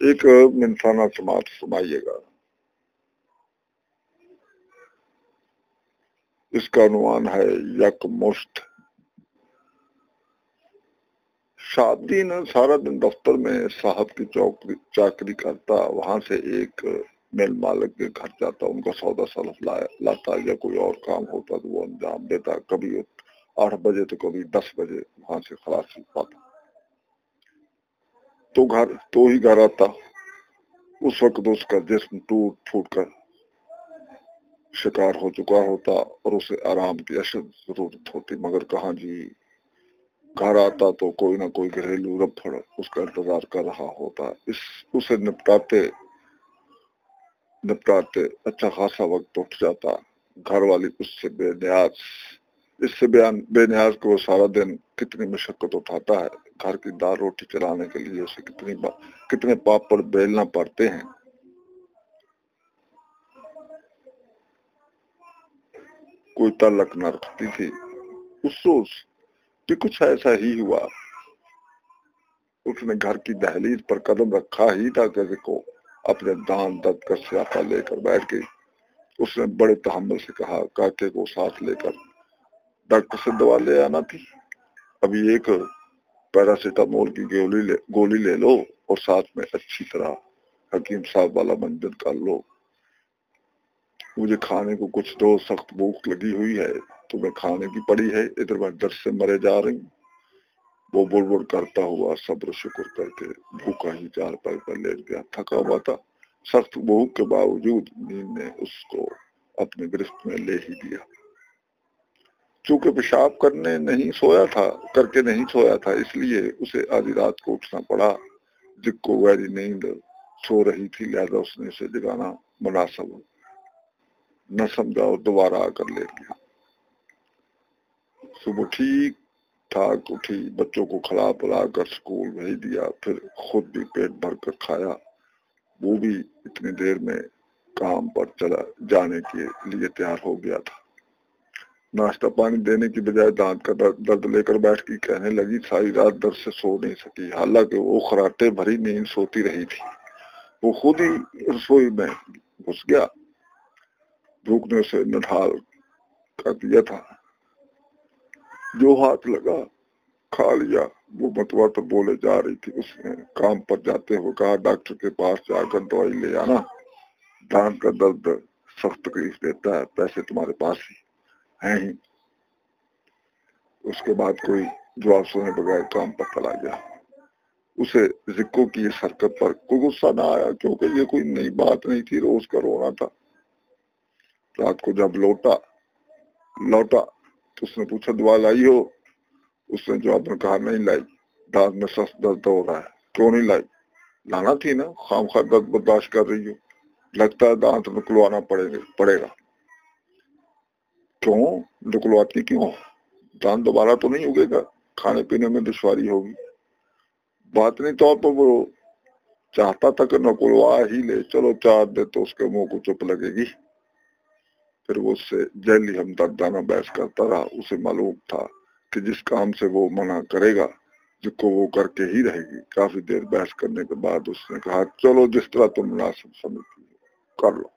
ایک منسانہ سماج سمائیے گا۔ اس کا عنوان ہے یک مشت۔ شادی نے سارا دن دفتر میں صاحب کی چاکری کرتا، وہاں سے ایک میل مالک کے گھر جاتا، ان کا سودا سلف لاتا یا کوئی اور کام ہوتا تو وہ انجام دیتا۔ کبھی آٹھ بجے تو کبھی دس بجے وہاں سے خلاص پاتا تو گھر تو ہی گھر آتا۔ اس وقت اس کا جسم ٹوٹ پھوٹ کر شکار ہو چکا ہوتا اور اسے آرام کی اشد ضرورت ہوتی۔ مگر کہاں جی؟ گھر آتا تو کوئی نہ کوئی گھریلو رفڑ اس کا انتظار کر رہا ہوتا۔ اس اسے نپٹاتے نپٹاتے اچھا خاصا وقت اٹھ جاتا۔ گھر والی اس سے بے نیاز اس سے بے نیاز کو وہ سارا دن کتنی مشقت اٹھاتا ہے۔ گھر کی دال روٹی چلانے کے لیے اسے کتنی با... کتنے پاپڑ بیلنا پڑتے ہیں۔ کوئی تعلق نہ رکھتی تھی۔ اس روز کہ کچھ ایسا ہی ہوا۔ اس نے گھر کی دہلیز پر قدم رکھا ہی تھا کہ کو اپنے دان درد کا سیاپا لے کر بیٹھ گئی۔ اس نے بڑے تحمل سے کہا کاکے کو ساتھ لے کر ڈاکٹر سے دوا لے آنا تھی۔ ابھی ایک پیراسیٹامول کی گولی لے گولی لے لو اور ساتھ میں اچھی طرح حکیم صاحب والا منجن کر لو۔ مجھے کھانے کو کچھ دو سخت بھوک لگی ہوئی ہے تمہیں کھانے کی پڑی ہے، ادھر میں در سے مرے جا رہی ہوں۔ وہ بڑ بڑ کرتا ہوا صبر شکر کر کے بھوکا ہی چار پل پر لیٹ گیا۔ تھکا ہوا تھا۔ سخت بھوک کے باوجود نیند نے اس کو اپنے گرفت میں لے ہی دیا چونکہ پیشاب کرنے نہیں سویا تھا، کر کے نہیں سویا تھا، اس لیے اسے آدھی رات کو اٹھنا پڑا۔ جب کو ویری نیند سو رہی تھی، لہذا اس نے اسے جگانا مناسب نہ سمجھا اور دوبارہ آ کر لیٹ گیا۔ صبح ٹھیک ٹھاک اٹھی، بچوں کو کھلا پلا کر سکول بھیج دیا، پھر خود بھی پیٹ بھر کر کھایا۔ وہ بھی اتنی دیر میں کام پر چلا، جانے کے لیے تیار ہو گیا تھا۔ ناشتہ پانی دینے کی بجائے دانت کا درد لے کر بیٹھ کی کہنے لگی، ساری رات درد سے سو نہیں سکی۔ حالانکہ وہ خراٹے بھری نیند سوتی رہی تھی۔ وہ خود ہی رسوئی میں گھس گیا۔ بھوک نے اسے نڈھال کر دیا تھا۔ جو ہاتھ لگا، کھا لیا۔ وہ متوا تو بولے جا رہی تھی۔ اس نے کام پر جاتے ہوئے کہا، ڈاکٹر کے پاس جا کر دوائی لے آنا۔ دان کا درد سخت تکلیف دیتا ہے، پیسے تمہارے پاس ہی۔ ہیں۔ ہی اس کے بعد کوئی جواب سنے بغیر کام پر چلا گیا۔ اسے ذکو کی اس حرکت پر کوئی غصہ نہ آیا، کیونکہ یہ کوئی نئی بات نہیں تھی، روز کا رونا تھا۔ رات کو جب لوٹا لوٹا، تو اس نے پوچھا، دعا لائی ہو؟ اس نے جواب میں کہا، نہیں لائی۔ دانت میں سخت درد ہو رہا ہے۔ کیوں نہیں لائی؟ لانا تھی نا، خام خواہ درد برداشت کر رہی ہو۔ لگتا ہے دانت نکلوانا پڑے گا پڑے گا۔ کیوں؟ نکلواتی کیوں؟ دانت دوبارہ تو نہیں اگے گا، کھانے پینے میں دشواری ہوگی۔ بات نہیں طور پر وہ چاہتا تھا کہ نکلوا ہی لے۔ چلو چار دے تو اس کے منہ کو چپ لگے گی۔ پھر وہ اس سے جیلی ہم دردانہ بحث کرتا رہا۔ اسے معلوم تھا کہ جس کام سے وہ منع کرے گا، جس کو وہ کر کے ہی رہے گی۔ کافی دیر بحث کرنے کے بعد اس نے کہا، چلو جس طرح تم مناسب سمجھتی ہو، کر لو۔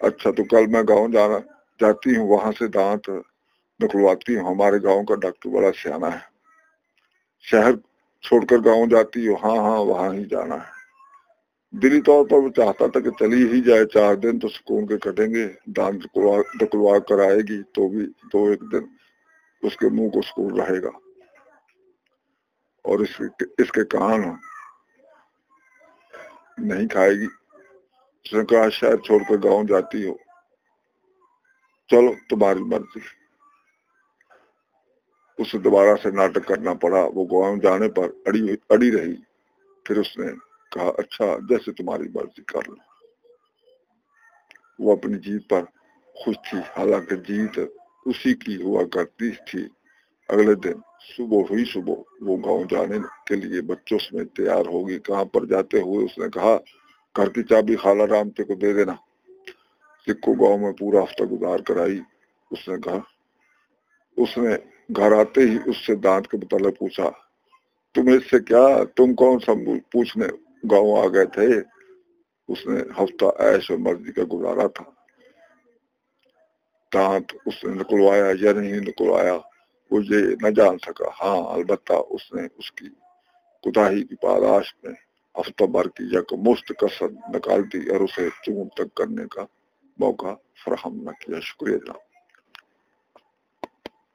اچھا تو کل میں گاؤں جانا۔ جاتی ہوں، وہاں سے دانت نکلواتی ہوں۔ ہمارے گاؤں کا ڈاکٹر بڑا سیاح ہے۔ شہر چھوڑ کر گاؤں جاتی ہوں ہاں ہاں وہاں ہی جانا ہے۔ دلی طور پر وہ چاہتا تھا کہ چلی ہی جائے، چار دن تو سکون کے کٹیں گے دان دکلوا کر آئے گی تو بھی دو ایک دن اس کے منہ کو سکون رہے گا۔ اور اس کے اس کے کان نہیں کھائے گی۔ اس نے کہا شہر چھوڑ کر گاؤں جاتی ہو۔ چلو، تمہاری مرضی۔ اسے دوبارہ سے ناٹک کرنا پڑا، وہ گاؤں جانے پر اڑی اڑی رہی۔ پھر اس نے کہا اچھا جیسے تمہاری مرضی کر لو۔ وہ اپنی جیت پر خوش تھی، حالانکہ جیت اسی کی ہوا کرتی تھی۔ اگلے دن صبح ہوئی، صبح وہ گاؤں جانے کے لیے بچوں میں تیار ہوگی۔ کہاں پر جاتے ہوئے اس نے کہا، گھر کی چابی خالہ رامتے کو دے دینا۔ سکھو گاؤں میں پورا ہفتہ گزار کر آئی اس نے کہا۔ اس نے گھر آتے ہی اس سے دانت کے متعلق پوچھا، تم اس سے کیا، تم کون سا پوچھنے گاؤں آ گئے تھے؟ اس نے ہفتہ ایش و مرضی کا گزارا تھا۔ دانت اس نے نکلوایا یا نہیں نکلوایا، وہ یہ نہ جان سکا۔ ہاں البتہ اس نے اس کی کتاہی کی پاداش میں ہفتہ بھر کی یک مست کسر نکال دی اور اسے چون تک کرنے کا موقع فراہم نہ کیا شکریہ جناب۔